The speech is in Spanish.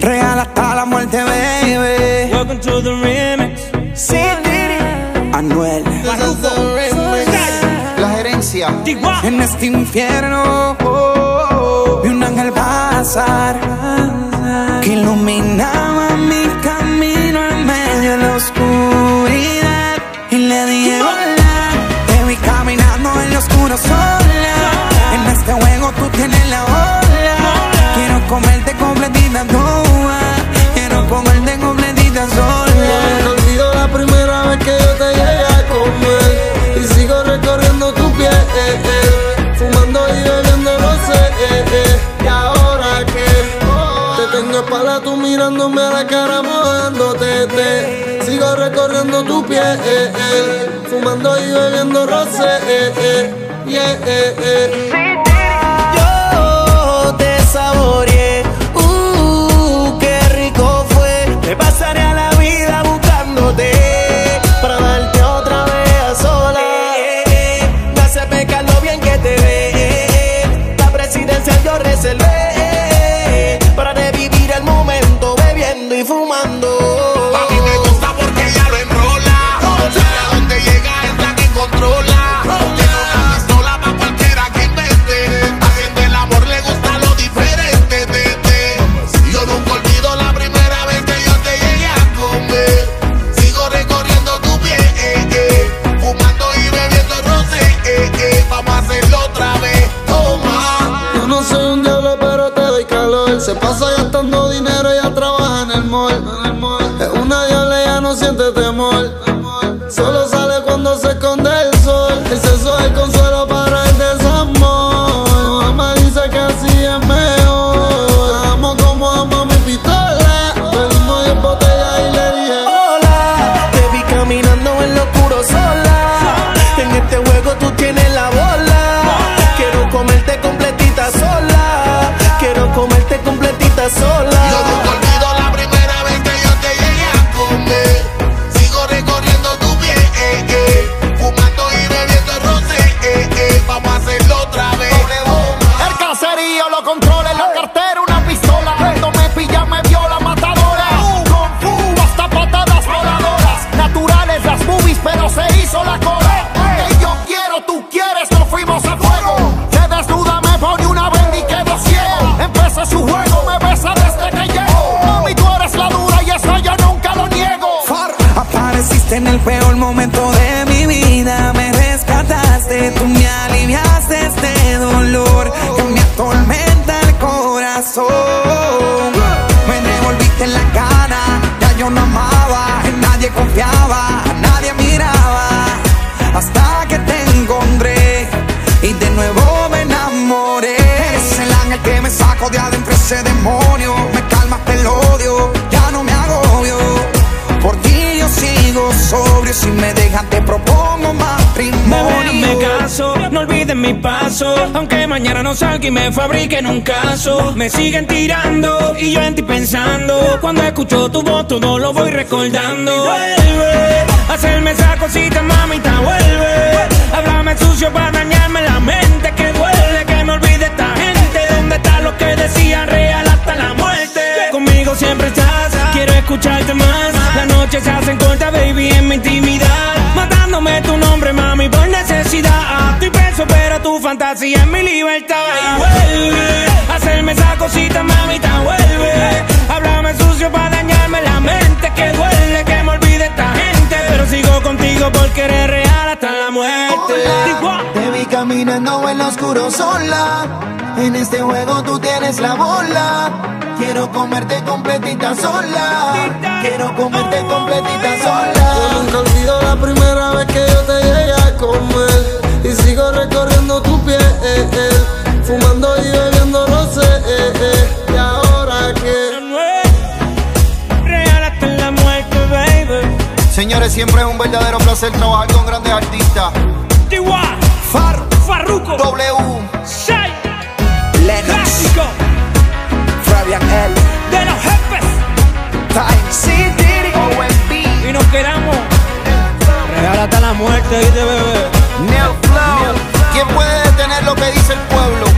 Real hasta la muerte, baby. Welcome to the remix. Sí, Anuel. La gerencia. En este infierno vi un ángel pasar que iluminaba a la cara mojándote te. Sigo recorriendo tu piel Fumando y bebiendo rosé Yeah, bebiendo y fumando. A mí me gusta porque ella lo enrola. Sabe a dónde llega, es la que controla. Tiene una pistola pa' cualquiera que invente. Haciendo el amor le gusta lo diferente. Yo nunca olvido la primera vez que yo te llegué a comer. Sigo recorriendo tu piel, eh, eh. fumando y bebiendo rosé. eh, eh. Vamos a hacerlo otra vez. Toma. Yo no soy un diablo, pero te doy calor. Se pasa gastando dinero, ella trabaja en el mall. Es una diabla, ella no siente temor. Saco de adentro ese demonio, me calmaste el odio, ya no me agobio. Por ti yo sigo sobrio, si me dejan te propongo matrimonio. me caso, no olviden mi paso. Aunque mañana no salga y me fabriquen un caso. Me siguen tirando y yo en ti pensando. Cuando escucho tu voz, todo lo voy recordando. Vuelve hacerme esa cosita, mamita, vuelve. Háblame sucio para dañarme la mente. Caminando en lo oscuro sola. En este juego tú tienes la bola. Quiero comerte completita sola. Quiero comerte completita Yo sola. nunca olvido la primera vez que yo te llegué a comer Y sigo recorriendo tu piel Fumando y bebiendo rosé Y ahora que Real hasta la muerte, baby. Señores, siempre es un verdadero placer trabajar con grandes artistas. Far, Farruko. W. Shai. Lennox, Clásico. Fabian L, De los jefes. Time City, OMB, Y nos quedamos. Real hasta la muerte, ¿viste, bebé? Neo Flow. ¿Quién puede detener lo que dice el pueblo?